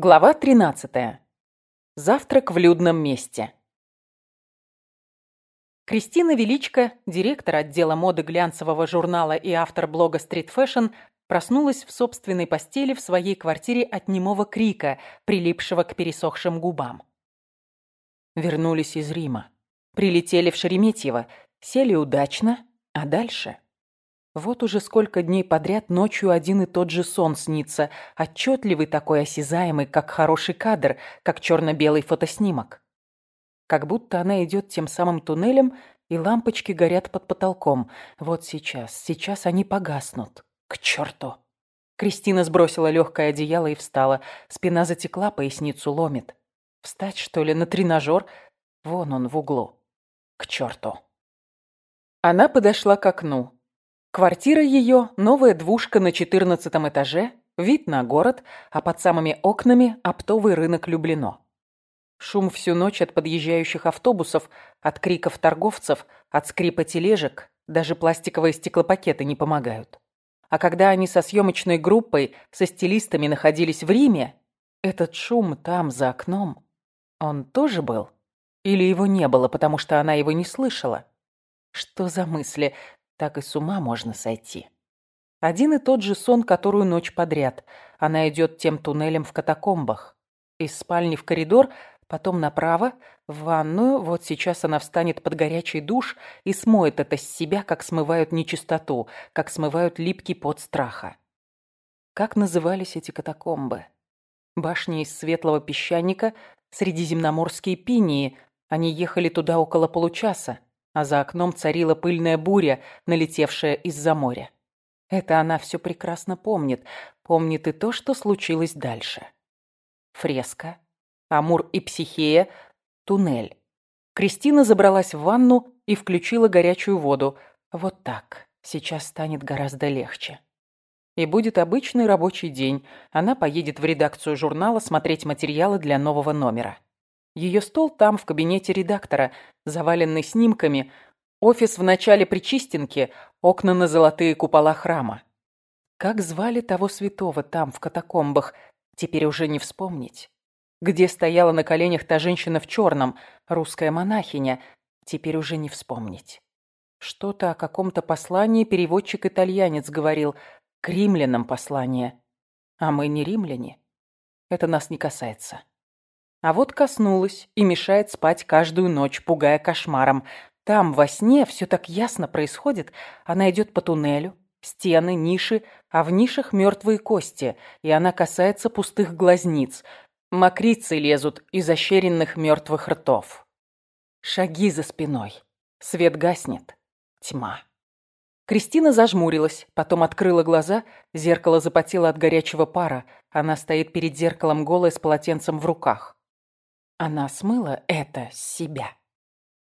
Глава 13. Завтрак в людном месте. Кристина Величко, директор отдела моды глянцевого журнала и автор блога Street Fashion, проснулась в собственной постели в своей квартире от немого крика, прилипшего к пересохшим губам. Вернулись из Рима. Прилетели в Шереметьево, сели удачно, а дальше... Вот уже сколько дней подряд ночью один и тот же сон снится, отчетливый такой осязаемый, как хороший кадр, как черно-белый фотоснимок. Как будто она идет тем самым туннелем, и лампочки горят под потолком. Вот сейчас, сейчас они погаснут. К черту! Кристина сбросила легкое одеяло и встала. Спина затекла, поясницу ломит. Встать, что ли, на тренажер? Вон он в углу. К черту! Она подошла к окну. Квартира ее – новая двушка на четырнадцатом этаже, вид на город, а под самыми окнами – оптовый рынок Люблино. Шум всю ночь от подъезжающих автобусов, от криков торговцев, от скрипа тележек, даже пластиковые стеклопакеты не помогают. А когда они со съемочной группой, со стилистами находились в Риме, этот шум там, за окном, он тоже был? Или его не было, потому что она его не слышала? Что за мысли? Так и с ума можно сойти. Один и тот же сон, которую ночь подряд. Она идет тем туннелем в катакомбах. Из спальни в коридор, потом направо, в ванную. Вот сейчас она встанет под горячий душ и смоет это с себя, как смывают нечистоту, как смывают липкий пот страха. Как назывались эти катакомбы? Башни из светлого песчаника, средиземноморские пинии. Они ехали туда около получаса а за окном царила пыльная буря, налетевшая из-за моря. Это она все прекрасно помнит, помнит и то, что случилось дальше. Фреска, Амур и Психея, туннель. Кристина забралась в ванну и включила горячую воду. Вот так. Сейчас станет гораздо легче. И будет обычный рабочий день. Она поедет в редакцию журнала смотреть материалы для нового номера. Ее стол там, в кабинете редактора, заваленный снимками, офис в начале Причистенки, окна на золотые купола храма. Как звали того святого там, в катакомбах, теперь уже не вспомнить. Где стояла на коленях та женщина в черном, русская монахиня, теперь уже не вспомнить. Что-то о каком-то послании переводчик-итальянец говорил, к римлянам послание. А мы не римляне. Это нас не касается. А вот коснулась и мешает спать каждую ночь, пугая кошмаром. Там, во сне, все так ясно происходит. Она идет по туннелю, стены, ниши, а в нишах мертвые кости, и она касается пустых глазниц. Мокрицы лезут из ощеренных мертвых ртов. Шаги за спиной. Свет гаснет. Тьма. Кристина зажмурилась, потом открыла глаза, зеркало запотело от горячего пара. Она стоит перед зеркалом голая с полотенцем в руках. Она смыла это с себя.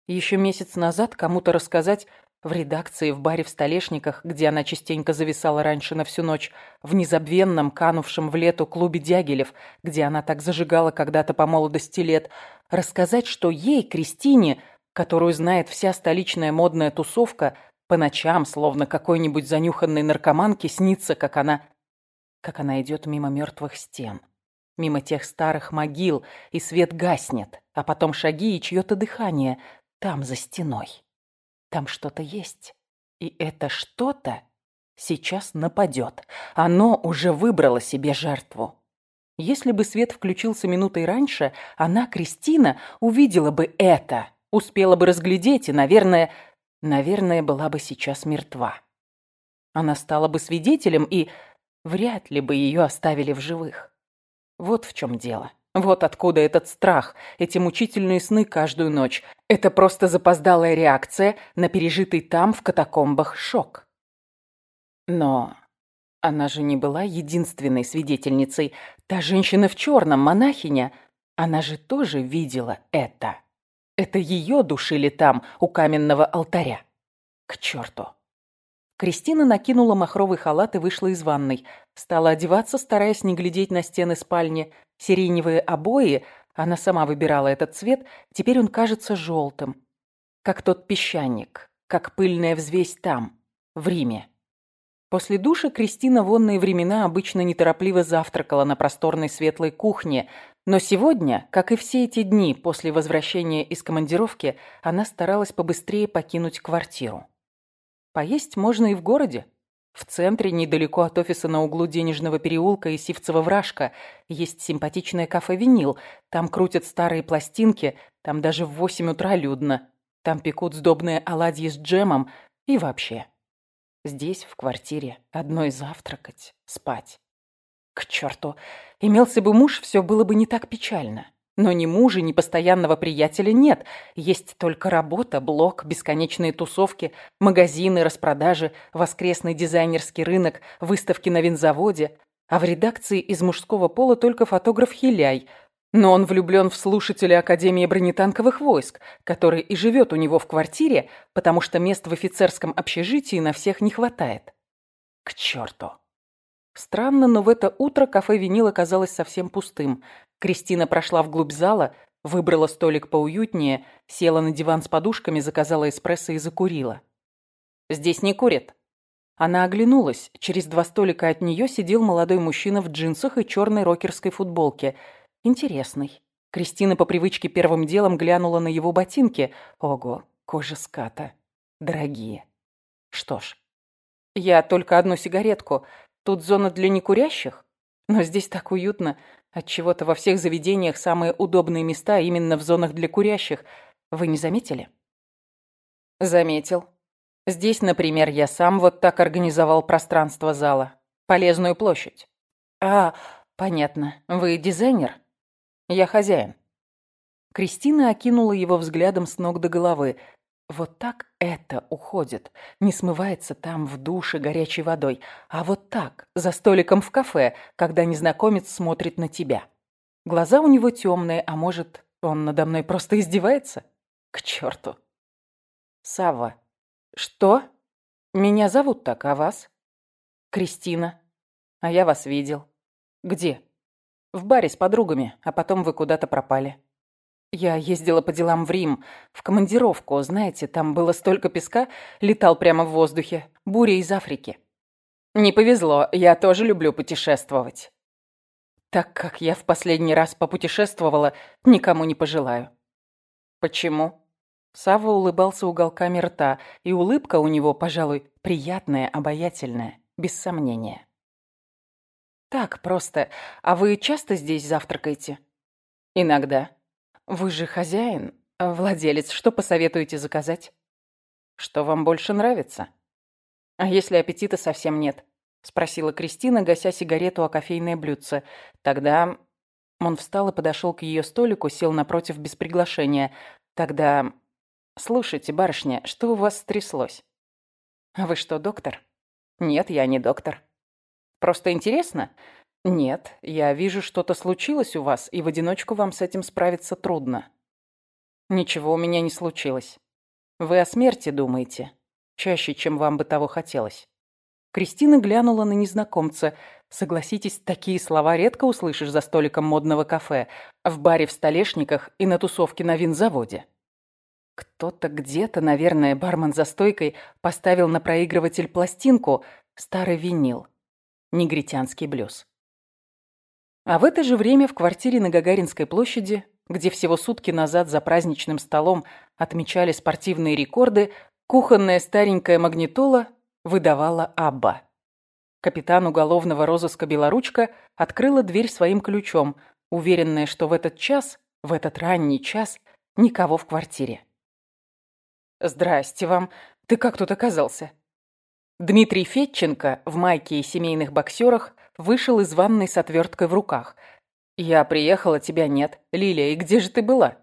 Еще месяц назад кому-то рассказать в редакции, в баре в Столешниках, где она частенько зависала раньше на всю ночь, в незабвенном, канувшем в лету клубе Дягилев, где она так зажигала когда-то по молодости лет, рассказать, что ей, Кристине, которую знает вся столичная модная тусовка, по ночам, словно какой-нибудь занюханной наркоманке, снится, как она... как она идет мимо мертвых стен мимо тех старых могил, и свет гаснет, а потом шаги и чье-то дыхание там, за стеной. Там что-то есть, и это что-то сейчас нападет. Оно уже выбрало себе жертву. Если бы свет включился минутой раньше, она, Кристина, увидела бы это, успела бы разглядеть и, наверное, наверное, была бы сейчас мертва. Она стала бы свидетелем, и вряд ли бы ее оставили в живых. Вот в чем дело. Вот откуда этот страх, эти мучительные сны каждую ночь. Это просто запоздалая реакция на пережитый там, в катакомбах, шок. Но она же не была единственной свидетельницей. Та женщина в черном, монахиня, она же тоже видела это. Это ее душили там, у каменного алтаря. К черту. Кристина накинула махровый халат и вышла из ванной. Стала одеваться, стараясь не глядеть на стены спальни. Сиреневые обои, она сама выбирала этот цвет, теперь он кажется желтым. Как тот песчаник, как пыльная взвесь там, в Риме. После душа Кристина в онные времена обычно неторопливо завтракала на просторной светлой кухне, но сегодня, как и все эти дни после возвращения из командировки, она старалась побыстрее покинуть квартиру. Поесть можно и в городе. В центре, недалеко от офиса на углу Денежного переулка и Сивцева-Вражка, есть симпатичное кафе «Винил». Там крутят старые пластинки, там даже в восемь утра людно. Там пекут сдобные оладьи с джемом и вообще. Здесь, в квартире, одной завтракать, спать. К черту, имелся бы муж, все было бы не так печально. Но ни мужа, ни постоянного приятеля нет. Есть только работа, блог, бесконечные тусовки, магазины, распродажи, воскресный дизайнерский рынок, выставки на винзаводе. А в редакции из мужского пола только фотограф Хиляй – но он влюблен в слушателя Академии бронетанковых войск, который и живет у него в квартире, потому что мест в офицерском общежитии на всех не хватает. К черту. Странно, но в это утро кафе «Винил» оказалось совсем пустым. Кристина прошла вглубь зала, выбрала столик поуютнее, села на диван с подушками, заказала эспрессо и закурила. «Здесь не курят». Она оглянулась. Через два столика от нее сидел молодой мужчина в джинсах и черной рокерской футболке – Интересный. Кристина по привычке первым делом глянула на его ботинки. Ого, кожа ската. Дорогие. Что ж, я только одну сигаретку. Тут зона для некурящих. Но здесь так уютно. Отчего-то во всех заведениях самые удобные места именно в зонах для курящих. Вы не заметили? Заметил. Здесь, например, я сам вот так организовал пространство зала. Полезную площадь. А, понятно. Вы дизайнер? Я хозяин». Кристина окинула его взглядом с ног до головы. Вот так это уходит. Не смывается там в душе горячей водой. А вот так, за столиком в кафе, когда незнакомец смотрит на тебя. Глаза у него темные, а может, он надо мной просто издевается? К черту. Сава. Что? Меня зовут так, а вас? Кристина. А я вас видел. Где? В баре с подругами, а потом вы куда-то пропали. Я ездила по делам в Рим, в командировку, знаете, там было столько песка, летал прямо в воздухе, буря из Африки. Не повезло, я тоже люблю путешествовать. Так как я в последний раз попутешествовала, никому не пожелаю. Почему? Сава улыбался уголками рта, и улыбка у него, пожалуй, приятная, обаятельная, без сомнения. «Так, просто. А вы часто здесь завтракаете?» «Иногда. Вы же хозяин, владелец. Что посоветуете заказать?» «Что вам больше нравится?» «А если аппетита совсем нет?» — спросила Кристина, гася сигарету о кофейное блюдце. «Тогда...» Он встал и подошел к ее столику, сел напротив без приглашения. «Тогда...» «Слушайте, барышня, что у вас стряслось?» «Вы что, доктор?» «Нет, я не доктор». Просто интересно? Нет, я вижу, что-то случилось у вас, и в одиночку вам с этим справиться трудно. Ничего у меня не случилось. Вы о смерти думаете, чаще, чем вам бы того хотелось. Кристина глянула на незнакомца. Согласитесь, такие слова редко услышишь за столиком модного кафе, в баре в Столешниках и на тусовке на винзаводе. Кто-то где-то, наверное, бармен за стойкой поставил на проигрыватель пластинку, старый винил негритянский блюз. А в это же время в квартире на Гагаринской площади, где всего сутки назад за праздничным столом отмечали спортивные рекорды, кухонная старенькая магнитола выдавала Абба. Капитан уголовного розыска Белоручка открыла дверь своим ключом, уверенная, что в этот час, в этот ранний час, никого в квартире. «Здрасте вам. Ты как тут оказался?» Дмитрий Фетченко в майке и семейных боксерах вышел из ванной с отверткой в руках. «Я приехала, тебя нет. Лилия, и где же ты была?»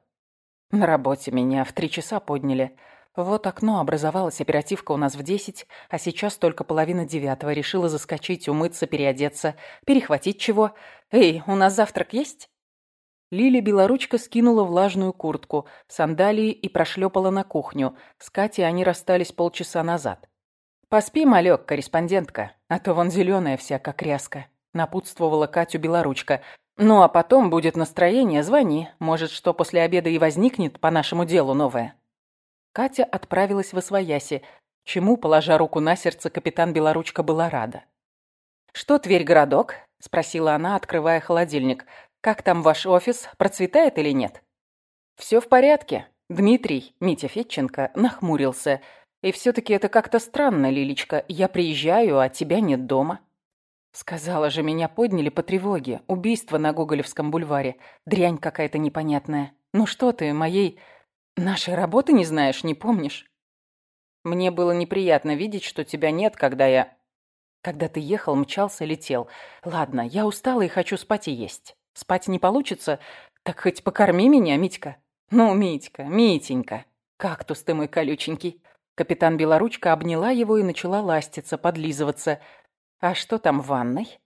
«На работе меня в три часа подняли. Вот окно образовалось, оперативка у нас в десять, а сейчас только половина девятого. Решила заскочить, умыться, переодеться, перехватить чего. Эй, у нас завтрак есть?» Лиля Белоручка скинула влажную куртку, сандалии и прошлепала на кухню. С Катей они расстались полчаса назад. «Поспи, малек, корреспондентка, а то вон зеленая вся, как ряска», — напутствовала Катю Белоручка. «Ну а потом будет настроение, звони. Может, что после обеда и возникнет по нашему делу новое». Катя отправилась в Освояси. чему, положа руку на сердце, капитан Белоручка была рада. «Что, Тверь-городок?» — спросила она, открывая холодильник. «Как там ваш офис? Процветает или нет?» «Все в порядке». Дмитрий, Митя Фетченко, нахмурился. «И все-таки это как-то странно, Лилечка. Я приезжаю, а тебя нет дома». Сказала же, меня подняли по тревоге. Убийство на Гоголевском бульваре. Дрянь какая-то непонятная. Ну что ты, моей... Нашей работы не знаешь, не помнишь? Мне было неприятно видеть, что тебя нет, когда я... Когда ты ехал, мчался, летел. Ладно, я устала и хочу спать и есть. Спать не получится? Так хоть покорми меня, Митька. Ну, Митька, Митенька. Кактус ты мой колюченький. Капитан Белоручка обняла его и начала ластиться, подлизываться. А что там в ванной?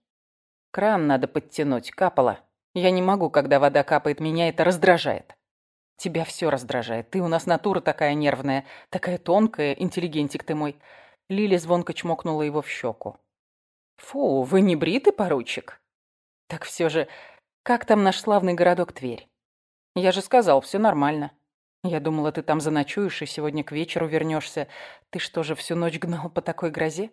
Кран надо подтянуть, капало. Я не могу, когда вода капает, меня это раздражает. Тебя все раздражает. Ты у нас натура такая нервная, такая тонкая, интеллигентик ты мой. Лиля звонко чмокнула его в щеку. «Фу, вы не бриты, поручик?» «Так все же, как там наш славный городок Тверь?» «Я же сказал, все нормально. Я думала, ты там заночуешь и сегодня к вечеру вернешься. Ты что же, всю ночь гнал по такой грозе?»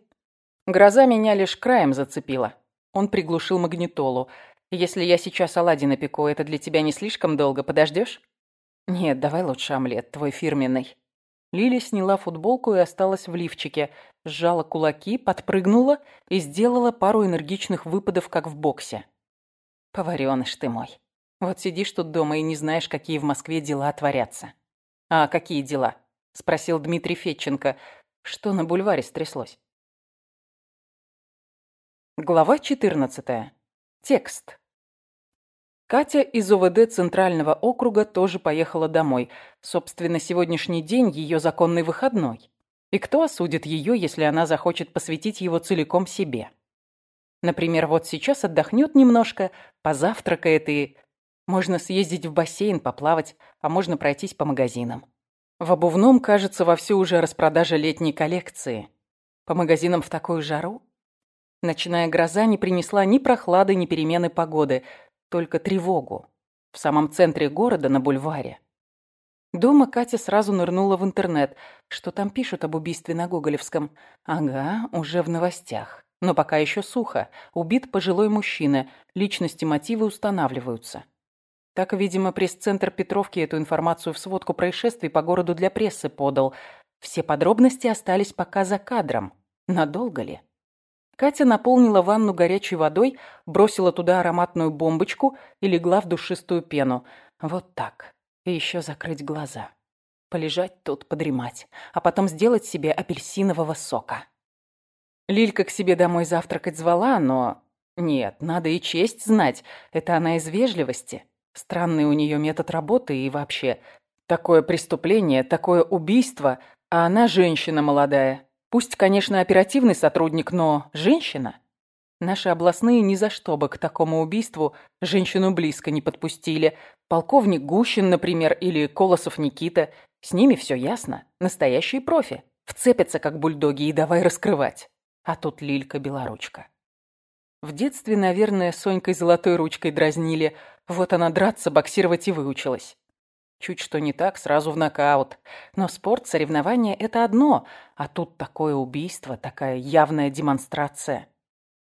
«Гроза меня лишь краем зацепила». Он приглушил магнитолу. «Если я сейчас оладьи напеку, это для тебя не слишком долго? Подождешь?» «Нет, давай лучше омлет, твой фирменный». Лили сняла футболку и осталась в лифчике, сжала кулаки, подпрыгнула и сделала пару энергичных выпадов, как в боксе. «Поварёныш ты мой. Вот сидишь тут дома и не знаешь, какие в Москве дела творятся». «А какие дела?» — спросил Дмитрий Фетченко. «Что на бульваре стряслось?» Глава 14. Текст. Катя из ОВД Центрального округа тоже поехала домой. Собственно, сегодняшний день ее законный выходной. И кто осудит ее, если она захочет посвятить его целиком себе? Например, вот сейчас отдохнет немножко, позавтракает и... Можно съездить в бассейн, поплавать, а можно пройтись по магазинам. В обувном, кажется, вовсю уже распродажа летней коллекции. По магазинам в такую жару? Ночная гроза не принесла ни прохлады, ни перемены погоды только тревогу. В самом центре города, на бульваре. Дома Катя сразу нырнула в интернет. Что там пишут об убийстве на Гоголевском? Ага, уже в новостях. Но пока еще сухо. Убит пожилой мужчина. Личности мотивы устанавливаются. Так, видимо, пресс-центр Петровки эту информацию в сводку происшествий по городу для прессы подал. Все подробности остались пока за кадром. Надолго ли? Катя наполнила ванну горячей водой, бросила туда ароматную бомбочку и легла в душистую пену. Вот так. И еще закрыть глаза. Полежать тут, подремать. А потом сделать себе апельсинового сока. Лилька к себе домой завтракать звала, но... Нет, надо и честь знать. Это она из вежливости. Странный у нее метод работы и вообще... Такое преступление, такое убийство, а она женщина молодая. Пусть, конечно, оперативный сотрудник, но женщина. Наши областные ни за что бы к такому убийству женщину близко не подпустили. Полковник Гущин, например, или Колосов Никита. С ними все ясно. Настоящие профи. Вцепятся, как бульдоги, и давай раскрывать. А тут Лилька Белоручка. В детстве, наверное, Сонькой золотой ручкой дразнили. Вот она драться, боксировать и выучилась. Чуть что не так, сразу в нокаут. Но спорт, соревнования – это одно, а тут такое убийство, такая явная демонстрация.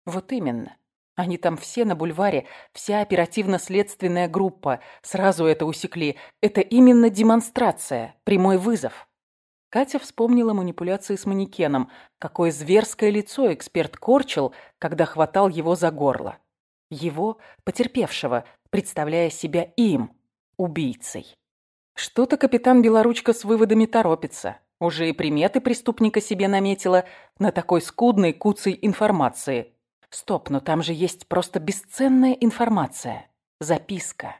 Вот именно. Они там все на бульваре, вся оперативно-следственная группа. Сразу это усекли. Это именно демонстрация, прямой вызов. Катя вспомнила манипуляции с манекеном. Какое зверское лицо эксперт корчил, когда хватал его за горло. Его, потерпевшего, представляя себя им, убийцей. Что-то капитан Белоручка с выводами торопится. Уже и приметы преступника себе наметила на такой скудной куцей информации. Стоп, но там же есть просто бесценная информация. Записка.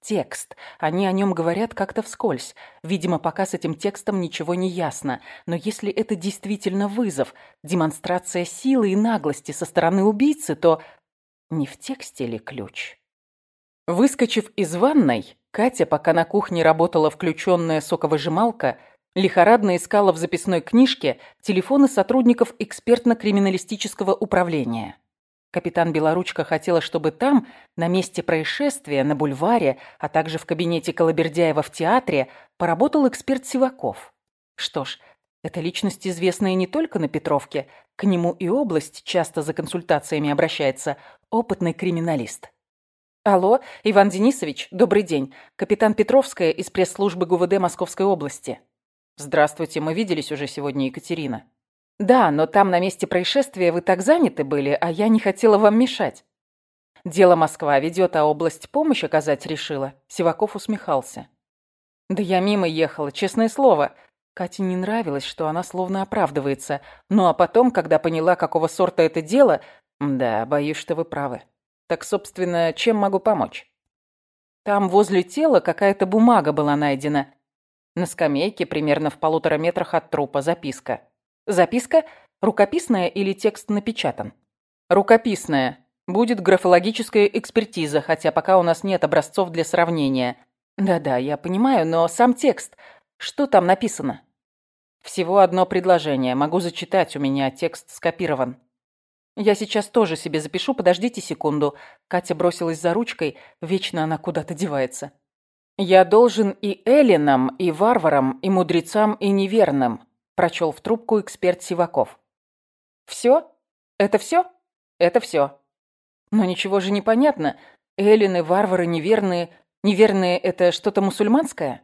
Текст. Они о нем говорят как-то вскользь. Видимо, пока с этим текстом ничего не ясно. Но если это действительно вызов, демонстрация силы и наглости со стороны убийцы, то не в тексте ли ключ? Выскочив из ванной, Катя, пока на кухне работала включенная соковыжималка, лихорадно искала в записной книжке телефоны сотрудников экспертно-криминалистического управления. Капитан Белоручка хотела, чтобы там, на месте происшествия, на бульваре, а также в кабинете Колобердяева в театре, поработал эксперт Сиваков. Что ж, Это личность, известная не только на Петровке. К нему и область часто за консультациями обращается. Опытный криминалист. Алло, Иван Денисович, добрый день. Капитан Петровская из пресс-службы ГУВД Московской области. Здравствуйте, мы виделись уже сегодня, Екатерина. Да, но там на месте происшествия вы так заняты были, а я не хотела вам мешать. Дело Москва ведет, а область помощь оказать решила. Сиваков усмехался. Да я мимо ехала, честное слово. Кате не нравилось, что она словно оправдывается. Ну а потом, когда поняла, какого сорта это дело... Да, боюсь, что вы правы. Так, собственно, чем могу помочь? Там возле тела какая-то бумага была найдена. На скамейке, примерно в полутора метрах от трупа, записка. Записка? Рукописная или текст напечатан? Рукописная. Будет графологическая экспертиза, хотя пока у нас нет образцов для сравнения. Да-да, я понимаю, но сам текст. Что там написано? Всего одно предложение. Могу зачитать, у меня текст скопирован. «Я сейчас тоже себе запишу, подождите секунду». Катя бросилась за ручкой, вечно она куда-то девается. «Я должен и эллинам, и варварам, и мудрецам, и неверным», прочел в трубку эксперт Сиваков. «Все? Это все? Это все. Но ничего же не понятно. Эллины, варвары, неверные. Неверные – это что-то мусульманское?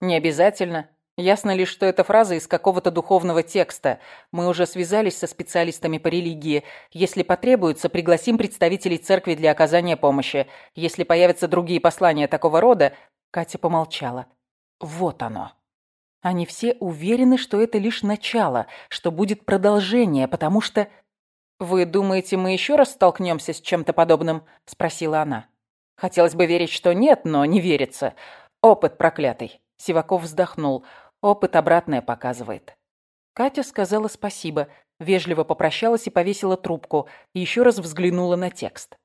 Не обязательно. Ясно лишь, что эта фраза из какого-то духовного текста. Мы уже связались со специалистами по религии. Если потребуется, пригласим представителей церкви для оказания помощи. Если появятся другие послания такого рода... Катя помолчала. Вот оно. Они все уверены, что это лишь начало, что будет продолжение, потому что... «Вы думаете, мы еще раз столкнемся с чем-то подобным?» – спросила она. Хотелось бы верить, что нет, но не верится. Опыт проклятый. Сиваков вздохнул. Опыт обратное показывает. Катя сказала спасибо, вежливо попрощалась и повесила трубку, и еще раз взглянула на текст.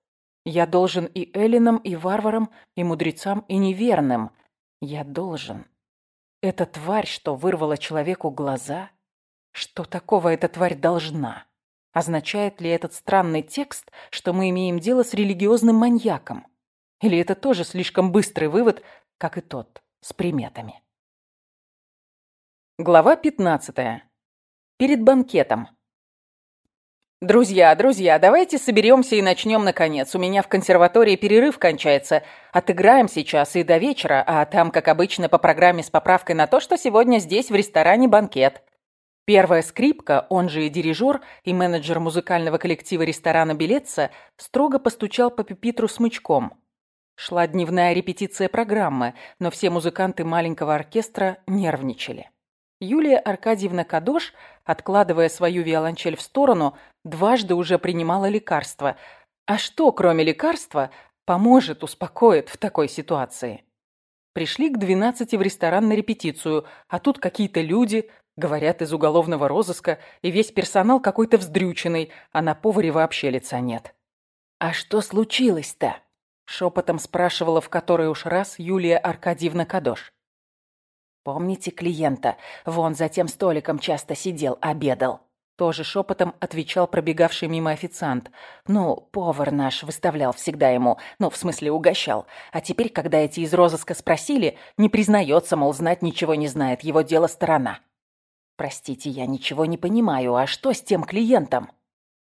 «Я должен и эллинам, и варварам, и мудрецам, и неверным. Я должен. Эта тварь, что вырвала человеку глаза, что такого эта тварь должна? Означает ли этот странный текст, что мы имеем дело с религиозным маньяком? Или это тоже слишком быстрый вывод, как и тот, с приметами? Глава 15. Перед банкетом. «Друзья, друзья, давайте соберемся и начнем наконец. У меня в консерватории перерыв кончается. Отыграем сейчас и до вечера, а там, как обычно, по программе с поправкой на то, что сегодня здесь в ресторане банкет». Первая скрипка, он же и дирижер, и менеджер музыкального коллектива ресторана «Билетца» строго постучал по пюпитру смычком. Шла дневная репетиция программы, но все музыканты маленького оркестра нервничали. Юлия Аркадьевна Кадош, откладывая свою виолончель в сторону, дважды уже принимала лекарства. А что, кроме лекарства, поможет, успокоит в такой ситуации? Пришли к двенадцати в ресторан на репетицию, а тут какие-то люди, говорят, из уголовного розыска, и весь персонал какой-то вздрюченный, а на поваре вообще лица нет. «А что случилось-то?» — шепотом спрашивала в который уж раз Юлия Аркадьевна Кадош. «Помните клиента? Вон за тем столиком часто сидел, обедал». Тоже шепотом отвечал пробегавший мимо официант. «Ну, повар наш выставлял всегда ему, ну, в смысле, угощал. А теперь, когда эти из розыска спросили, не признается, мол, знать ничего не знает, его дело сторона». «Простите, я ничего не понимаю, а что с тем клиентом?»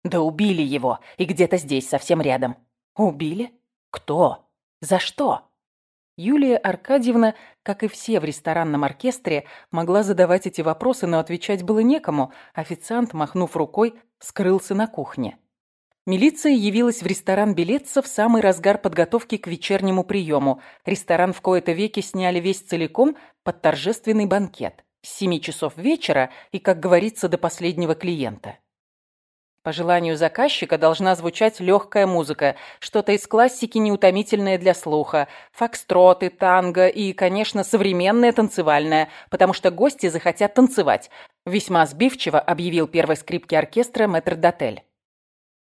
«Да убили его, и где-то здесь, совсем рядом». «Убили? Кто? За что?» Юлия Аркадьевна, как и все в ресторанном оркестре, могла задавать эти вопросы, но отвечать было некому. Официант, махнув рукой, скрылся на кухне. Милиция явилась в ресторан Белеца в самый разгар подготовки к вечернему приему. Ресторан в кои-то веки сняли весь целиком под торжественный банкет. С семи часов вечера и, как говорится, до последнего клиента. По желанию заказчика должна звучать легкая музыка, что-то из классики неутомительное для слуха, фокстроты, танго и, конечно, современная танцевальная, потому что гости захотят танцевать, весьма сбивчиво объявил первой скрипки оркестра мэтр Дотель.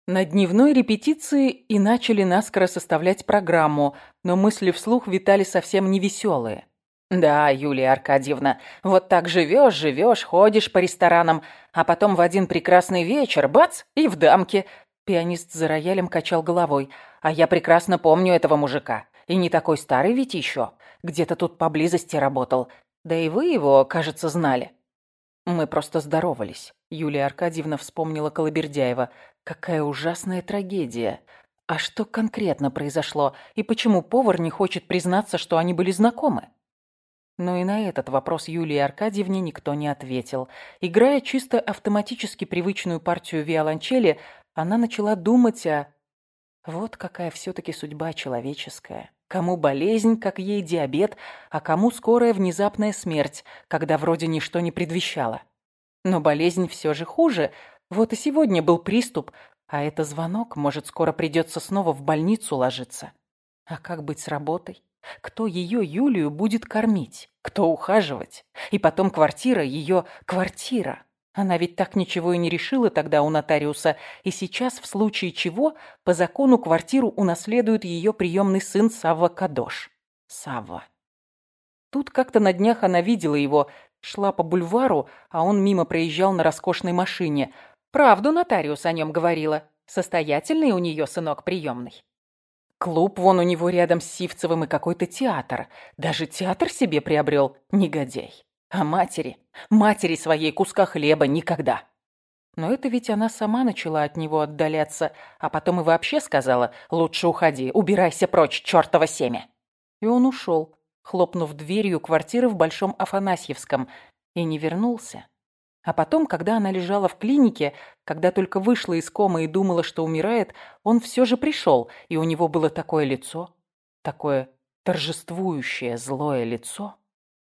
На дневной репетиции и начали наскоро составлять программу, но мысли вслух витали совсем невеселые. Да, Юлия Аркадьевна, вот так живешь, живешь, ходишь по ресторанам, а потом в один прекрасный вечер, бац, и в дамке. Пианист за роялем качал головой. А я прекрасно помню этого мужика. И не такой старый ведь еще. Где-то тут поблизости работал. Да и вы его, кажется, знали. Мы просто здоровались. Юлия Аркадьевна вспомнила Колобердяева. Какая ужасная трагедия. А что конкретно произошло? И почему повар не хочет признаться, что они были знакомы? Но и на этот вопрос Юлии Аркадьевне никто не ответил. Играя чисто автоматически привычную партию виолончели, она начала думать о... Вот какая все-таки судьба человеческая. Кому болезнь, как ей диабет, а кому скорая внезапная смерть, когда вроде ничто не предвещало. Но болезнь все же хуже. Вот и сегодня был приступ, а это звонок, может, скоро придется снова в больницу ложиться. А как быть с работой? Кто ее, Юлию, будет кормить? Кто ухаживать? И потом квартира, ее квартира. Она ведь так ничего и не решила тогда у нотариуса, и сейчас, в случае чего, по закону квартиру унаследует ее приемный сын Савва Кадош. Савва. Тут как-то на днях она видела его, шла по бульвару, а он мимо проезжал на роскошной машине. Правду нотариус о нем говорила. Состоятельный у нее сынок приемный. Клуб вон у него рядом с Сивцевым и какой-то театр. Даже театр себе приобрел, негодяй. А матери, матери своей куска хлеба никогда. Но это ведь она сама начала от него отдаляться, а потом и вообще сказала «Лучше уходи, убирайся прочь, чертово семя». И он ушел, хлопнув дверью квартиры в Большом Афанасьевском, и не вернулся. А потом, когда она лежала в клинике, когда только вышла из комы и думала, что умирает, он все же пришел, и у него было такое лицо, такое торжествующее злое лицо.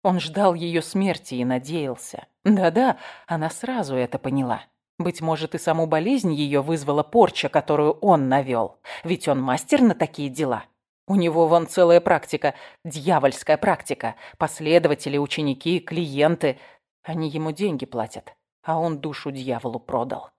Он ждал ее смерти и надеялся. Да-да, она сразу это поняла. Быть может, и саму болезнь ее вызвала порча, которую он навел. Ведь он мастер на такие дела. У него вон целая практика, дьявольская практика. Последователи, ученики, клиенты. Они ему деньги платят, а он душу дьяволу продал.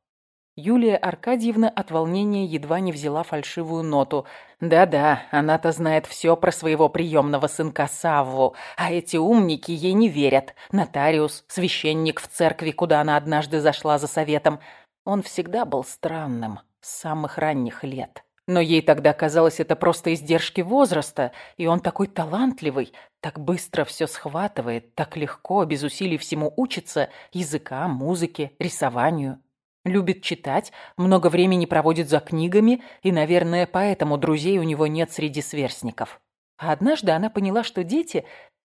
Юлия Аркадьевна от волнения едва не взяла фальшивую ноту. Да-да, она-то знает все про своего приемного сынка Савву, а эти умники ей не верят. Нотариус, священник в церкви, куда она однажды зашла за советом. Он всегда был странным, с самых ранних лет. Но ей тогда казалось это просто издержки возраста, и он такой талантливый, так быстро все схватывает, так легко, без усилий всему учится, языка, музыке, рисованию. Любит читать, много времени проводит за книгами, и, наверное, поэтому друзей у него нет среди сверстников. А однажды она поняла, что дети,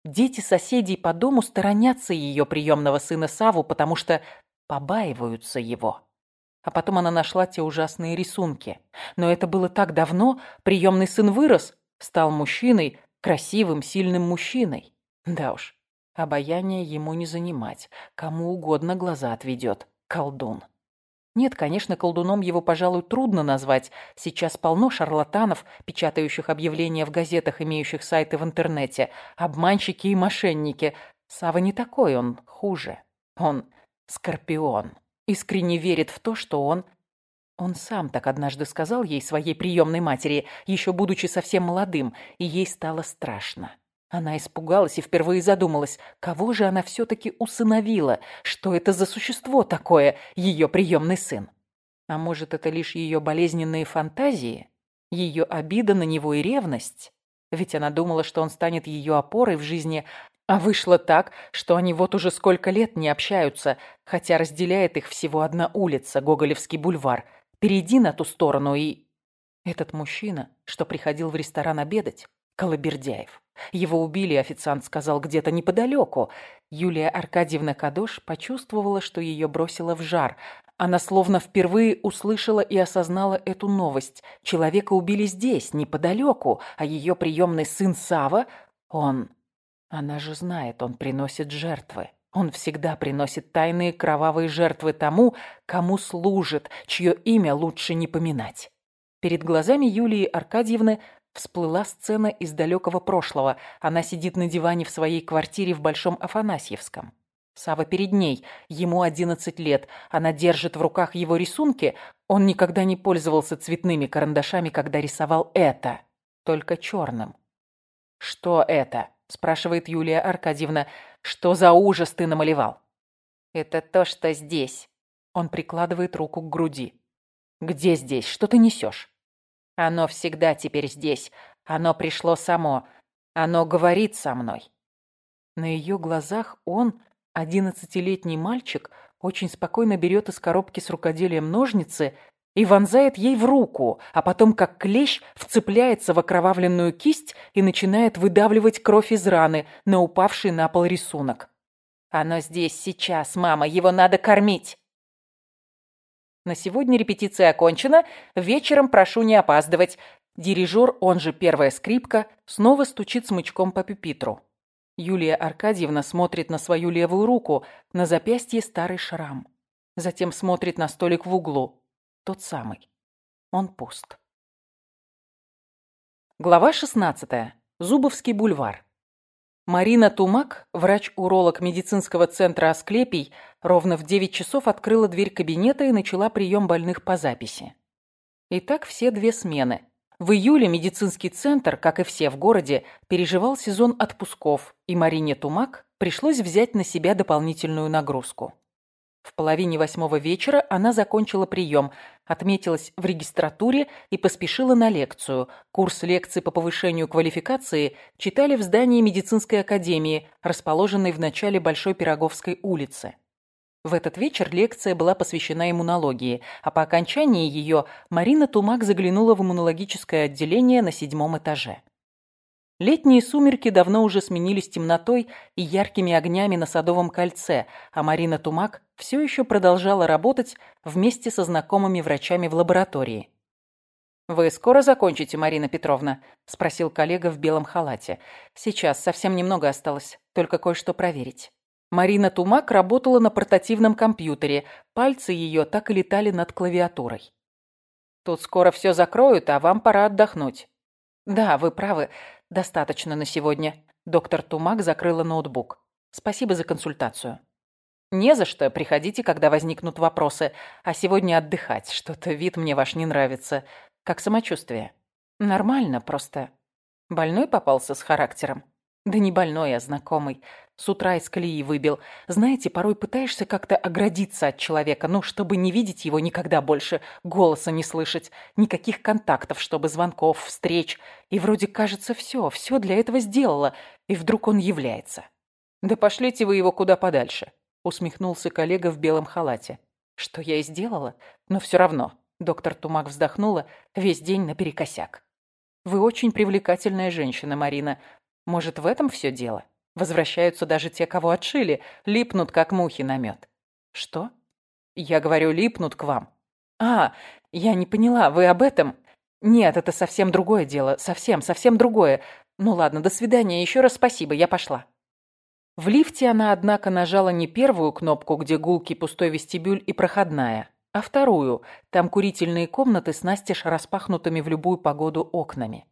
дети соседей по дому сторонятся ее приемного сына Саву, потому что побаиваются его. А потом она нашла те ужасные рисунки. Но это было так давно, приемный сын вырос, стал мужчиной, красивым, сильным мужчиной. Да уж, обаяние ему не занимать, кому угодно глаза отведет. Колдун. Нет, конечно, колдуном его, пожалуй, трудно назвать. Сейчас полно шарлатанов, печатающих объявления в газетах, имеющих сайты в интернете. Обманщики и мошенники. Сава не такой, он хуже. Он скорпион искренне верит в то, что он... Он сам так однажды сказал ей, своей приемной матери, еще будучи совсем молодым, и ей стало страшно. Она испугалась и впервые задумалась, кого же она все-таки усыновила, что это за существо такое, ее приемный сын. А может, это лишь ее болезненные фантазии, ее обида на него и ревность? Ведь она думала, что он станет ее опорой в жизни, а вышло так, что они вот уже сколько лет не общаются, хотя разделяет их всего одна улица, Гоголевский бульвар. Перейди на ту сторону и... Этот мужчина, что приходил в ресторан обедать, Колобердяев. Его убили, официант сказал, где-то неподалеку. Юлия Аркадьевна Кадош почувствовала, что ее бросило в жар. Она словно впервые услышала и осознала эту новость. Человека убили здесь, неподалеку, а ее приемный сын Сава, он она же знает, он приносит жертвы. Он всегда приносит тайные кровавые жертвы тому, кому служит, чье имя лучше не поминать. Перед глазами Юлии Аркадьевны всплыла сцена из далекого прошлого. Она сидит на диване в своей квартире в Большом Афанасьевском. Сава перед ней, ему одиннадцать лет. Она держит в руках его рисунки. Он никогда не пользовался цветными карандашами, когда рисовал это, только черным. Что это? Спрашивает Юлия Аркадьевна. «Что за ужас ты намалевал?» «Это то, что здесь». Он прикладывает руку к груди. «Где здесь? Что ты несешь?» «Оно всегда теперь здесь. Оно пришло само. Оно говорит со мной». На ее глазах он, Одиннадцатилетний мальчик очень спокойно берет из коробки с рукоделием ножницы и вонзает ей в руку, а потом, как клещ, вцепляется в окровавленную кисть и начинает выдавливать кровь из раны на упавший на пол рисунок. «Оно здесь сейчас, мама, его надо кормить!» На сегодня репетиция окончена, вечером прошу не опаздывать. Дирижер, он же первая скрипка, снова стучит смычком по пюпитру. Юлия Аркадьевна смотрит на свою левую руку, на запястье старый шрам. Затем смотрит на столик в углу. Тот самый. Он пуст. Глава 16. Зубовский бульвар. Марина Тумак, врач-уролог медицинского центра «Асклепий», ровно в 9 часов открыла дверь кабинета и начала прием больных по записи. Итак, все две смены. В июле медицинский центр, как и все в городе, переживал сезон отпусков, и Марине Тумак пришлось взять на себя дополнительную нагрузку. В половине восьмого вечера она закончила прием, отметилась в регистратуре и поспешила на лекцию. Курс лекций по повышению квалификации читали в здании медицинской академии, расположенной в начале Большой Пироговской улицы. В этот вечер лекция была посвящена иммунологии, а по окончании ее Марина Тумак заглянула в иммунологическое отделение на седьмом этаже. Летние сумерки давно уже сменились темнотой и яркими огнями на Садовом кольце, а Марина Тумак все еще продолжала работать вместе со знакомыми врачами в лаборатории. «Вы скоро закончите, Марина Петровна?» – спросил коллега в белом халате. «Сейчас, совсем немного осталось, только кое-что проверить». Марина Тумак работала на портативном компьютере, пальцы ее так и летали над клавиатурой. «Тут скоро все закроют, а вам пора отдохнуть». «Да, вы правы. Достаточно на сегодня. Доктор Тумак закрыла ноутбук. Спасибо за консультацию. Не за что. Приходите, когда возникнут вопросы. А сегодня отдыхать. Что-то вид мне ваш не нравится. Как самочувствие? Нормально, просто. Больной попался с характером? Да не больной, а знакомый. С утра из колеи выбил. Знаете, порой пытаешься как-то оградиться от человека, ну, чтобы не видеть его никогда больше, голоса не слышать, никаких контактов, чтобы звонков, встреч. И вроде кажется, все, все для этого сделала. И вдруг он является. «Да пошлите вы его куда подальше», — усмехнулся коллега в белом халате. «Что я и сделала? Но все равно». Доктор Тумак вздохнула весь день наперекосяк. «Вы очень привлекательная женщина, Марина. Может, в этом все дело? Возвращаются даже те, кого отшили, липнут, как мухи на мед. Что? Я говорю, липнут к вам. А, я не поняла, вы об этом? Нет, это совсем другое дело, совсем, совсем другое. Ну ладно, до свидания, еще раз спасибо, я пошла. В лифте она, однако, нажала не первую кнопку, где гулки пустой вестибюль и проходная, а вторую, там курительные комнаты с настежь распахнутыми в любую погоду окнами.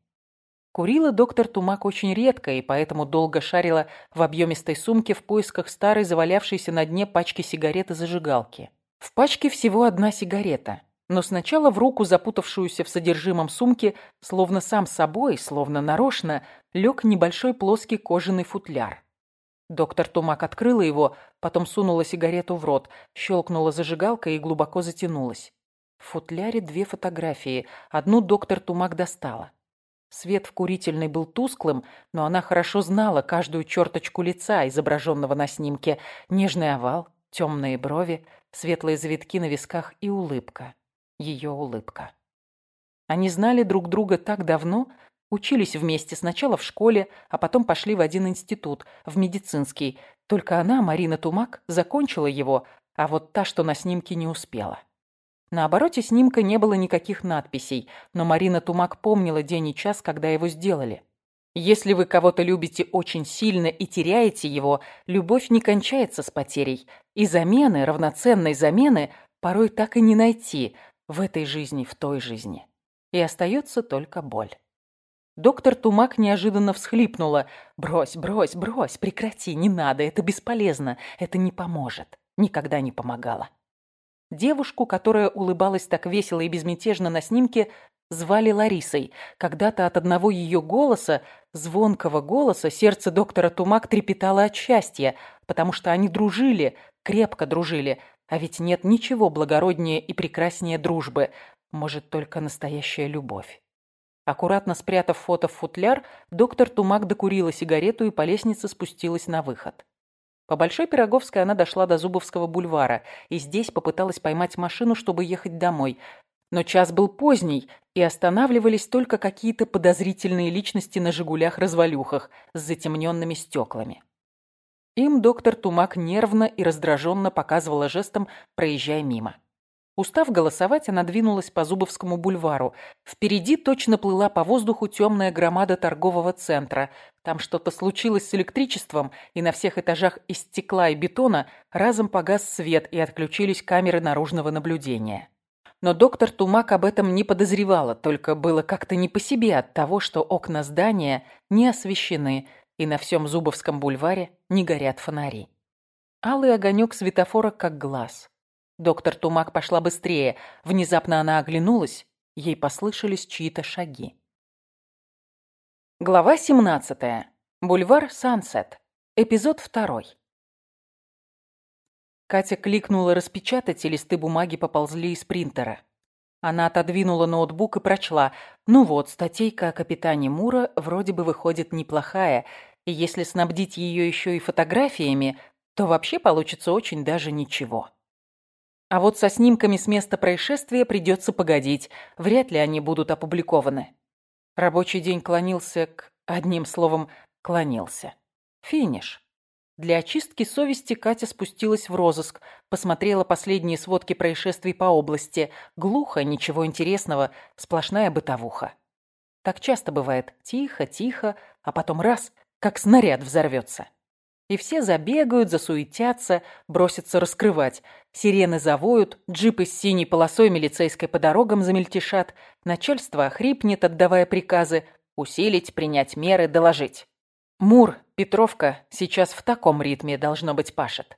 Курила доктор Тумак очень редко и поэтому долго шарила в объемистой сумке в поисках старой завалявшейся на дне пачки сигарет и зажигалки. В пачке всего одна сигарета, но сначала в руку, запутавшуюся в содержимом сумки, словно сам собой, словно нарочно, лег небольшой плоский кожаный футляр. Доктор Тумак открыла его, потом сунула сигарету в рот, щелкнула зажигалкой и глубоко затянулась. В футляре две фотографии. Одну доктор Тумак достала. Свет в курительной был тусклым, но она хорошо знала каждую черточку лица, изображенного на снимке. Нежный овал, темные брови, светлые завитки на висках и улыбка. Ее улыбка. Они знали друг друга так давно, учились вместе сначала в школе, а потом пошли в один институт, в медицинский. Только она, Марина Тумак, закончила его, а вот та, что на снимке, не успела. На обороте снимка не было никаких надписей, но Марина Тумак помнила день и час, когда его сделали. Если вы кого-то любите очень сильно и теряете его, любовь не кончается с потерей. И замены, равноценной замены, порой так и не найти в этой жизни, в той жизни. И остается только боль. Доктор Тумак неожиданно всхлипнула. «Брось, брось, брось, прекрати, не надо, это бесполезно, это не поможет». Никогда не помогала. Девушку, которая улыбалась так весело и безмятежно на снимке, звали Ларисой. Когда-то от одного ее голоса, звонкого голоса, сердце доктора Тумак трепетало от счастья, потому что они дружили, крепко дружили, а ведь нет ничего благороднее и прекраснее дружбы, может, только настоящая любовь. Аккуратно спрятав фото в футляр, доктор Тумак докурила сигарету и по лестнице спустилась на выход. По Большой Пироговской она дошла до Зубовского бульвара и здесь попыталась поймать машину, чтобы ехать домой. Но час был поздний, и останавливались только какие-то подозрительные личности на «Жигулях-развалюхах» с затемненными стеклами. Им доктор Тумак нервно и раздраженно показывала жестом, проезжая мимо. Устав голосовать, она двинулась по Зубовскому бульвару. Впереди точно плыла по воздуху темная громада торгового центра. Там что-то случилось с электричеством, и на всех этажах из стекла и бетона разом погас свет и отключились камеры наружного наблюдения. Но доктор Тумак об этом не подозревала, только было как-то не по себе от того, что окна здания не освещены, и на всем Зубовском бульваре не горят фонари. Алый огонек светофора как глаз. Доктор Тумак пошла быстрее. Внезапно она оглянулась. Ей послышались чьи-то шаги. Глава 17. Бульвар Сансет. Эпизод 2. Катя кликнула распечатать, и листы бумаги поползли из принтера. Она отодвинула ноутбук и прочла. Ну вот, статейка о капитане Мура вроде бы выходит неплохая, и если снабдить ее еще и фотографиями, то вообще получится очень даже ничего. А вот со снимками с места происшествия придется погодить. Вряд ли они будут опубликованы. Рабочий день клонился к... Одним словом, клонился. Финиш. Для очистки совести Катя спустилась в розыск, посмотрела последние сводки происшествий по области. Глухо, ничего интересного, сплошная бытовуха. Так часто бывает. Тихо, тихо, а потом раз, как снаряд взорвется. И все забегают, засуетятся, бросятся раскрывать. Сирены завоют, джипы с синей полосой милицейской по дорогам замельтешат. Начальство охрипнет, отдавая приказы. Усилить, принять меры, доложить. Мур, Петровка сейчас в таком ритме, должно быть, пашет.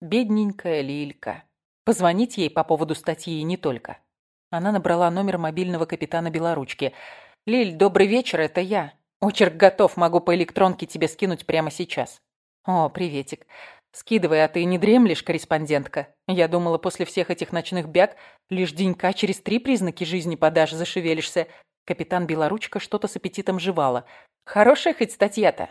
Бедненькая Лилька. Позвонить ей по поводу статьи не только. Она набрала номер мобильного капитана Белоручки. «Лиль, добрый вечер, это я. Очерк готов, могу по электронке тебе скинуть прямо сейчас». «О, приветик. Скидывай, а ты не дремлешь, корреспондентка? Я думала, после всех этих ночных бяг лишь денька через три признаки жизни подашь, зашевелишься». Капитан Белоручка что-то с аппетитом жевала. «Хорошая хоть статья-то?»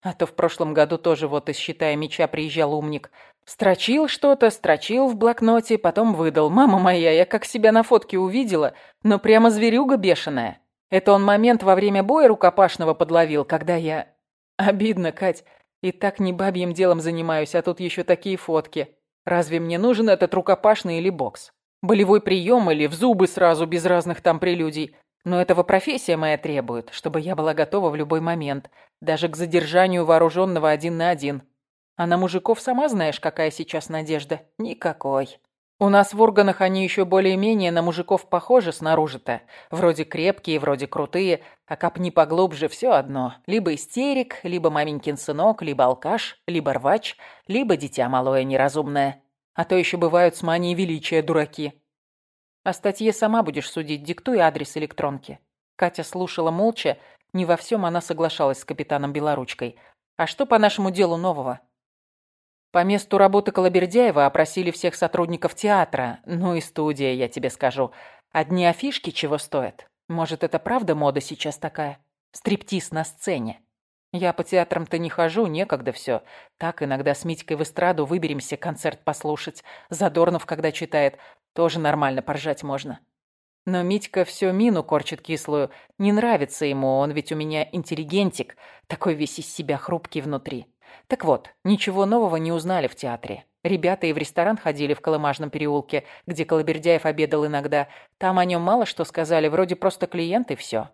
А то в прошлом году тоже вот из «Считая меча» приезжал умник. Строчил что-то, строчил в блокноте, потом выдал. «Мама моя, я как себя на фотке увидела, но прямо зверюга бешеная. Это он момент во время боя рукопашного подловил, когда я...» Обидно, Кать. И так не бабьим делом занимаюсь, а тут еще такие фотки. Разве мне нужен этот рукопашный или бокс? Болевой прием или в зубы сразу, без разных там прелюдий? Но этого профессия моя требует, чтобы я была готова в любой момент, даже к задержанию вооруженного один на один. А на мужиков сама знаешь, какая сейчас надежда? Никакой. У нас в органах они еще более-менее на мужиков похожи снаружи-то. Вроде крепкие, вроде крутые, а копни поглубже все одно. Либо истерик, либо маменькин сынок, либо алкаш, либо рвач, либо дитя малое неразумное. А то еще бывают с манией величия дураки. О статье сама будешь судить, диктуй адрес электронки. Катя слушала молча, не во всем она соглашалась с капитаном Белоручкой. А что по нашему делу нового? По месту работы Колобердяева опросили всех сотрудников театра. Ну и студия, я тебе скажу. Одни афишки чего стоят? Может, это правда мода сейчас такая? Стриптиз на сцене. Я по театрам-то не хожу, некогда все. Так иногда с Митькой в эстраду выберемся концерт послушать. Задорнов, когда читает, тоже нормально поржать можно. Но Митька все мину корчит кислую. Не нравится ему, он ведь у меня интеллигентик, такой весь из себя хрупкий внутри. Так вот, ничего нового не узнали в театре. Ребята и в ресторан ходили в Колымажном переулке, где Колобердяев обедал иногда. Там о нем мало что сказали, вроде просто клиент и все.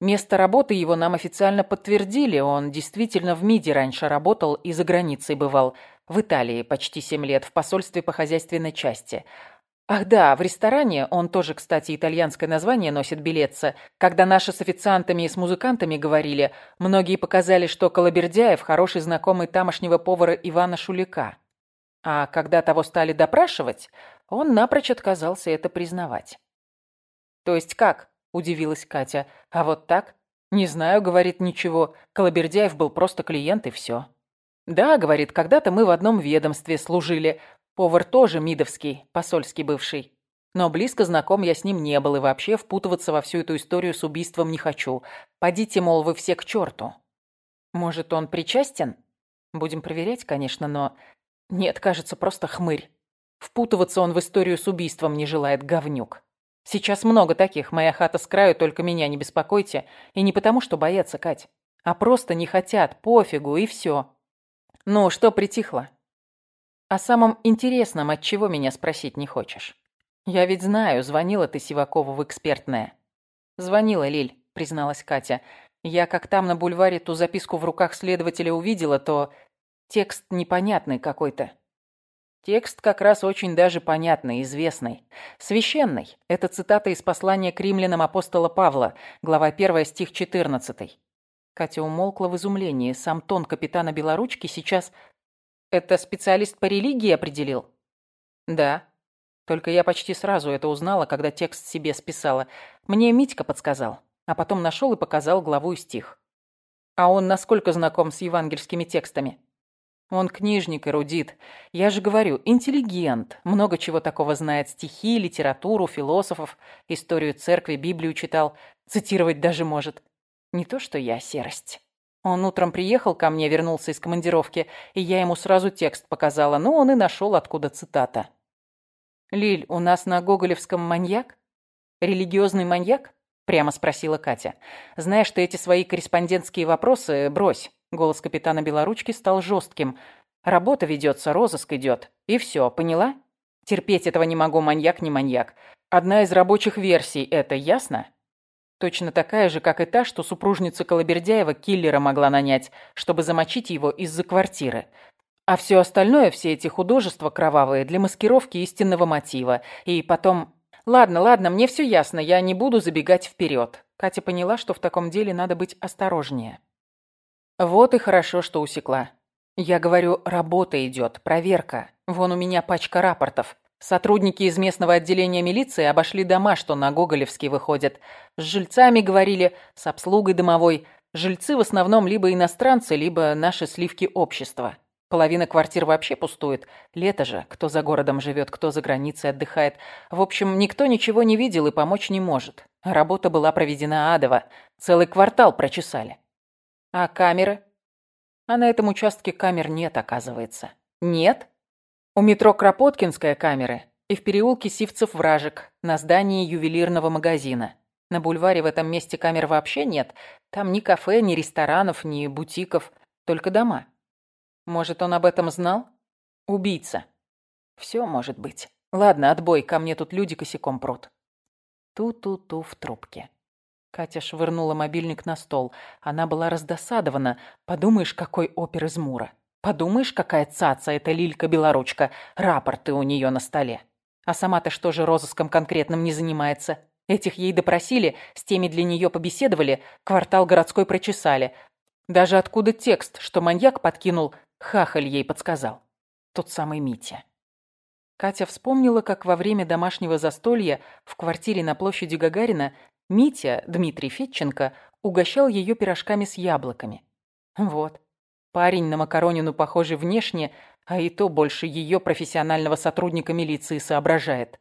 Место работы его нам официально подтвердили. Он действительно в МИДе раньше работал и за границей бывал. В Италии почти семь лет, в посольстве по хозяйственной части. Ах да, в ресторане, он тоже, кстати, итальянское название носит билетца, когда наши с официантами и с музыкантами говорили, многие показали, что Колобердяев хороший знакомый тамошнего повара Ивана Шулика. А когда того стали допрашивать, он напрочь отказался это признавать. «То есть как?» – удивилась Катя. «А вот так? Не знаю, — говорит, — ничего. Колобердяев был просто клиент и все». «Да, — говорит, — когда-то мы в одном ведомстве служили. Повар тоже мидовский, посольский бывший. Но близко знаком я с ним не был и вообще впутываться во всю эту историю с убийством не хочу. Подите, мол, вы все к черту. Может, он причастен? Будем проверять, конечно, но... Нет, кажется, просто хмырь. Впутываться он в историю с убийством не желает, говнюк. Сейчас много таких, моя хата с краю, только меня не беспокойте. И не потому, что боятся, Кать, а просто не хотят, пофигу, и все. Ну, что притихло? О самом интересном, от чего меня спросить не хочешь? Я ведь знаю, звонила ты Сивакову в экспертное. Звонила, Лиль, призналась Катя. Я как там на бульваре ту записку в руках следователя увидела, то текст непонятный какой-то. Текст как раз очень даже понятный, известный. Священный. Это цитата из послания к римлянам апостола Павла, глава 1, стих 14. Катя умолкла в изумлении. Сам тон капитана Белоручки сейчас... Это специалист по религии определил? Да. Только я почти сразу это узнала, когда текст себе списала. Мне Митька подсказал, а потом нашел и показал главу и стих. А он насколько знаком с евангельскими текстами? Он книжник, эрудит. Я же говорю, интеллигент. Много чего такого знает. Стихи, литературу, философов, историю церкви, Библию читал. Цитировать даже может. Не то, что я, серость. Он утром приехал ко мне, вернулся из командировки, и я ему сразу текст показала. Ну, он и нашел, откуда цитата. «Лиль, у нас на Гоголевском маньяк? Религиозный маньяк?» Прямо спросила Катя. «Знаешь, ты эти свои корреспондентские вопросы брось. Голос капитана Белоручки стал жестким. «Работа ведется, розыск идет. И все, поняла? Терпеть этого не могу, маньяк не маньяк. Одна из рабочих версий это, ясно?» Точно такая же, как и та, что супружница Колобердяева киллера могла нанять, чтобы замочить его из-за квартиры. А все остальное, все эти художества кровавые, для маскировки истинного мотива. И потом... Ладно, ладно, мне все ясно, я не буду забегать вперед. Катя поняла, что в таком деле надо быть осторожнее. Вот и хорошо, что усекла. Я говорю, работа идет, проверка. Вон у меня пачка рапортов. Сотрудники из местного отделения милиции обошли дома, что на Гоголевский выходят. С жильцами говорили, с обслугой домовой. Жильцы в основном либо иностранцы, либо наши сливки общества. Половина квартир вообще пустует. Лето же, кто за городом живет, кто за границей отдыхает. В общем, никто ничего не видел и помочь не может. Работа была проведена адово. Целый квартал прочесали. А камеры? А на этом участке камер нет, оказывается. Нет? У метро Кропоткинская камеры и в переулке Сивцев-Вражек на здании ювелирного магазина. На бульваре в этом месте камер вообще нет. Там ни кафе, ни ресторанов, ни бутиков, только дома. Может, он об этом знал? Убийца. Все может быть. Ладно, отбой, ко мне тут люди косяком прут. Ту-ту-ту в трубке. Катя швырнула мобильник на стол. Она была раздосадована. Подумаешь, какой опер из Мура. Подумаешь, какая цаца эта Лилька-белоручка. Рапорты у нее на столе. А сама-то что же розыском конкретным не занимается? Этих ей допросили, с теми для нее побеседовали, квартал городской прочесали. Даже откуда текст, что маньяк подкинул, хахаль ей подсказал. Тот самый Митя. Катя вспомнила, как во время домашнего застолья в квартире на площади Гагарина Митя, Дмитрий Фетченко, угощал ее пирожками с яблоками. Вот. Парень на Макаронину похожий внешне, а и то больше ее профессионального сотрудника милиции соображает.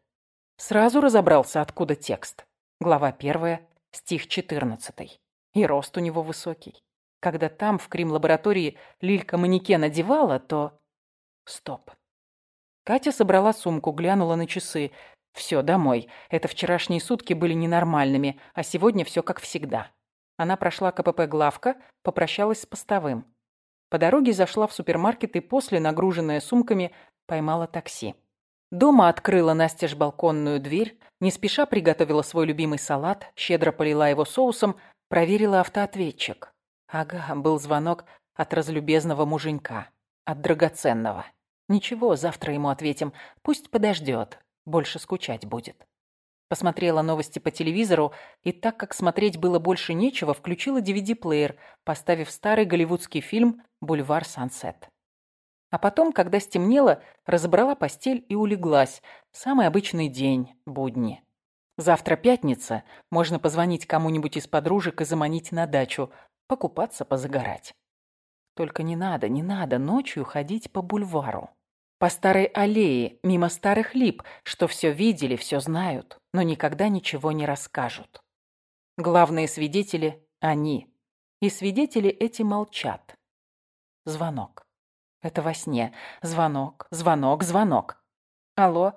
Сразу разобрался, откуда текст. Глава первая, стих четырнадцатый. И рост у него высокий. Когда там, в крим-лаборатории, Лилька манекен одевала, то... Стоп. Катя собрала сумку, глянула на часы. Все, домой. Это вчерашние сутки были ненормальными, а сегодня все как всегда. Она прошла КПП «Главка», попрощалась с постовым. По дороге зашла в супермаркет и после, нагруженная сумками, поймала такси. Дома открыла настежь балконную дверь, не спеша приготовила свой любимый салат, щедро полила его соусом, проверила автоответчик. Ага, был звонок от разлюбезного муженька, от драгоценного. Ничего, завтра ему ответим, пусть подождет больше скучать будет. Посмотрела новости по телевизору, и так как смотреть было больше нечего, включила DVD-плеер, поставив старый голливудский фильм «Бульвар Сансет». А потом, когда стемнело, разобрала постель и улеглась. Самый обычный день, будни. Завтра пятница, можно позвонить кому-нибудь из подружек и заманить на дачу, покупаться, позагорать. Только не надо, не надо ночью ходить по бульвару. По старой аллее, мимо старых лип, что все видели, все знают, но никогда ничего не расскажут. Главные свидетели – они. И свидетели эти молчат. Звонок. Это во сне. Звонок, звонок, звонок. Алло,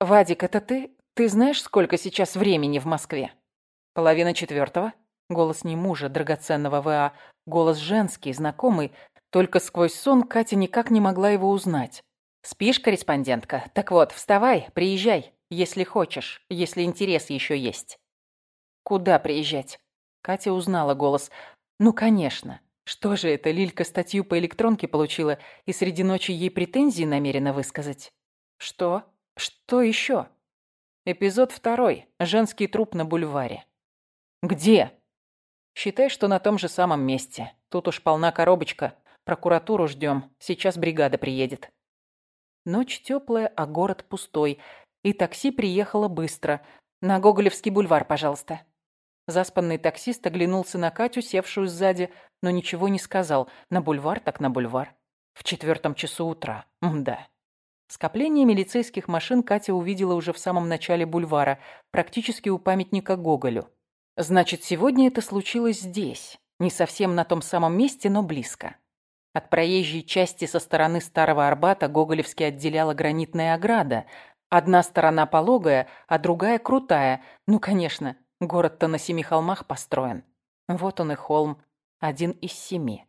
Вадик, это ты? Ты знаешь, сколько сейчас времени в Москве? Половина четвертого. Голос не мужа, драгоценного ВА. Голос женский, знакомый. Только сквозь сон Катя никак не могла его узнать. «Спишь, корреспондентка? Так вот, вставай, приезжай, если хочешь, если интерес еще есть». «Куда приезжать?» Катя узнала голос. «Ну, конечно. Что же это, Лилька статью по электронке получила и среди ночи ей претензии намерена высказать?» «Что? Что еще?» Эпизод второй. Женский труп на бульваре. «Где?» «Считай, что на том же самом месте. Тут уж полна коробочка. Прокуратуру ждем. Сейчас бригада приедет». Ночь теплая, а город пустой. И такси приехало быстро. На Гоголевский бульвар, пожалуйста. Заспанный таксист оглянулся на Катю, севшую сзади, но ничего не сказал. На бульвар так на бульвар. В четвертом часу утра. Мда. Скопление милицейских машин Катя увидела уже в самом начале бульвара, практически у памятника Гоголю. Значит, сегодня это случилось здесь. Не совсем на том самом месте, но близко. От проезжей части со стороны Старого Арбата Гоголевски отделяла гранитная ограда. Одна сторона пологая, а другая крутая. Ну, конечно, город-то на семи холмах построен. Вот он и холм, один из семи.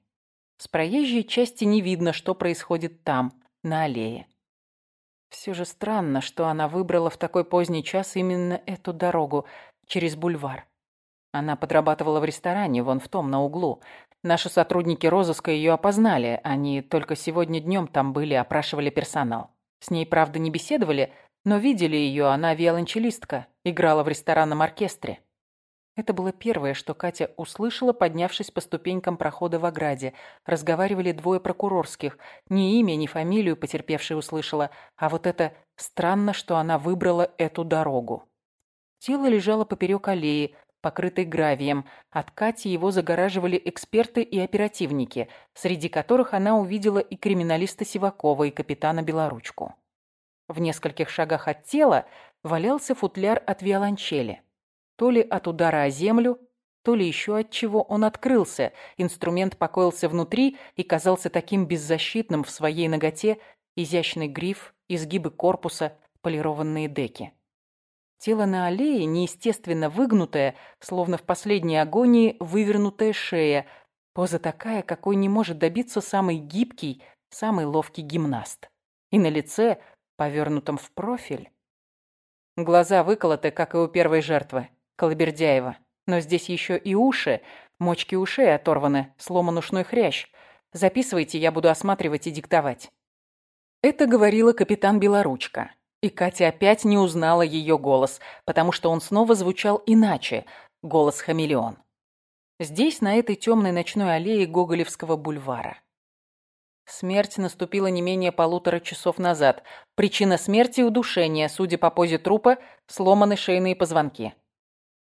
С проезжей части не видно, что происходит там, на аллее. Все же странно, что она выбрала в такой поздний час именно эту дорогу, через бульвар. Она подрабатывала в ресторане, вон в том, на углу. Наши сотрудники розыска ее опознали. Они только сегодня днем там были, опрашивали персонал. С ней, правда, не беседовали, но видели ее, она виолончелистка, играла в ресторанном оркестре. Это было первое, что Катя услышала, поднявшись по ступенькам прохода в ограде. Разговаривали двое прокурорских. Ни имя, ни фамилию потерпевшей услышала, а вот это странно, что она выбрала эту дорогу. Тело лежало поперек аллеи, покрытый гравием. От Кати его загораживали эксперты и оперативники, среди которых она увидела и криминалиста Сивакова, и капитана Белоручку. В нескольких шагах от тела валялся футляр от виолончели. То ли от удара о землю, то ли еще от чего он открылся. Инструмент покоился внутри и казался таким беззащитным в своей ноготе, изящный гриф, изгибы корпуса, полированные деки. Тело на аллее, неестественно выгнутое, словно в последней агонии вывернутая шея. Поза такая, какой не может добиться самый гибкий, самый ловкий гимнаст. И на лице, повернутом в профиль. Глаза выколоты, как и у первой жертвы, Колобердяева. Но здесь еще и уши, мочки ушей оторваны, сломан ушной хрящ. Записывайте, я буду осматривать и диктовать. Это говорила капитан Белоручка. И Катя опять не узнала ее голос, потому что он снова звучал иначе, голос хамелеон. Здесь, на этой темной ночной аллее Гоголевского бульвара. Смерть наступила не менее полутора часов назад. Причина смерти – удушение, судя по позе трупа, сломаны шейные позвонки.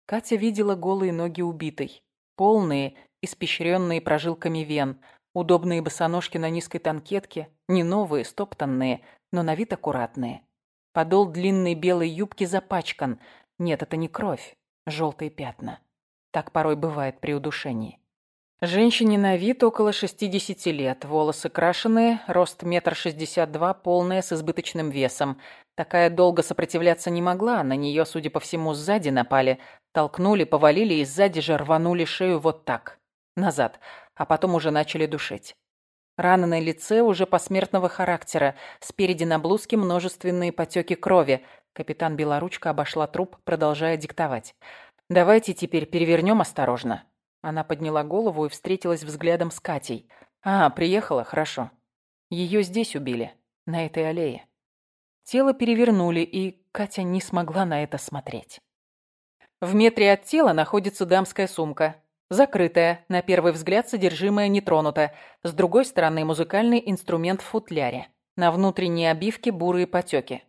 Катя видела голые ноги убитой. Полные, испещренные прожилками вен. Удобные босоножки на низкой танкетке. Не новые, стоптанные, но на вид аккуратные. Подол длинной белой юбки запачкан. Нет, это не кровь. Желтые пятна. Так порой бывает при удушении. Женщине на вид около 60 лет, волосы крашеные, рост метр шестьдесят два, полная с избыточным весом. Такая долго сопротивляться не могла, на нее, судя по всему, сзади напали. Толкнули, повалили и сзади же рванули шею вот так, назад, а потом уже начали душить. Рана на лице уже посмертного характера. Спереди на блузке множественные потеки крови. Капитан Белоручка обошла труп, продолжая диктовать. «Давайте теперь перевернем осторожно». Она подняла голову и встретилась взглядом с Катей. «А, приехала? Хорошо. Ее здесь убили. На этой аллее». Тело перевернули, и Катя не смогла на это смотреть. В метре от тела находится дамская сумка. Закрытая, на первый взгляд содержимое не тронуто. С другой стороны музыкальный инструмент в футляре. На внутренней обивке бурые потеки.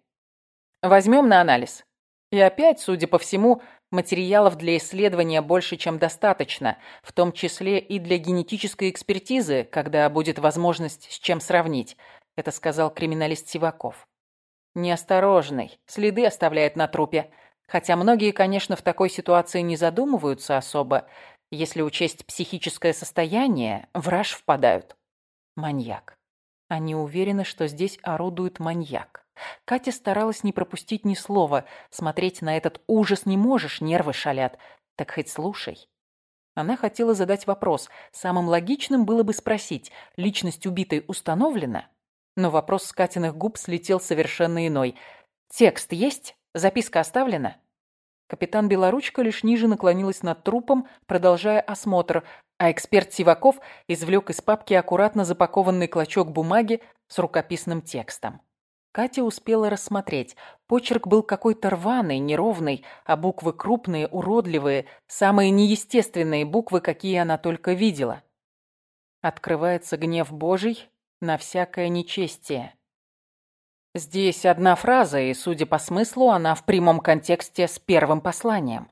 Возьмем на анализ. И опять, судя по всему, материалов для исследования больше, чем достаточно, в том числе и для генетической экспертизы, когда будет возможность с чем сравнить, это сказал криминалист Сиваков. Неосторожный, следы оставляет на трупе. Хотя многие, конечно, в такой ситуации не задумываются особо, если учесть психическое состояние, в раж впадают. Маньяк. Они уверены, что здесь орудует маньяк. Катя старалась не пропустить ни слова. Смотреть на этот ужас не можешь, нервы шалят. Так хоть слушай. Она хотела задать вопрос. Самым логичным было бы спросить, личность убитой установлена? Но вопрос с Катиных губ слетел совершенно иной. «Текст есть? Записка оставлена?» Капитан Белоручка лишь ниже наклонилась над трупом, продолжая осмотр, а эксперт Сиваков извлек из папки аккуратно запакованный клочок бумаги с рукописным текстом. Катя успела рассмотреть. Почерк был какой-то рваный, неровный, а буквы крупные, уродливые, самые неестественные буквы, какие она только видела. Открывается гнев Божий на всякое нечестие. Здесь одна фраза, и, судя по смыслу, она в прямом контексте с первым посланием.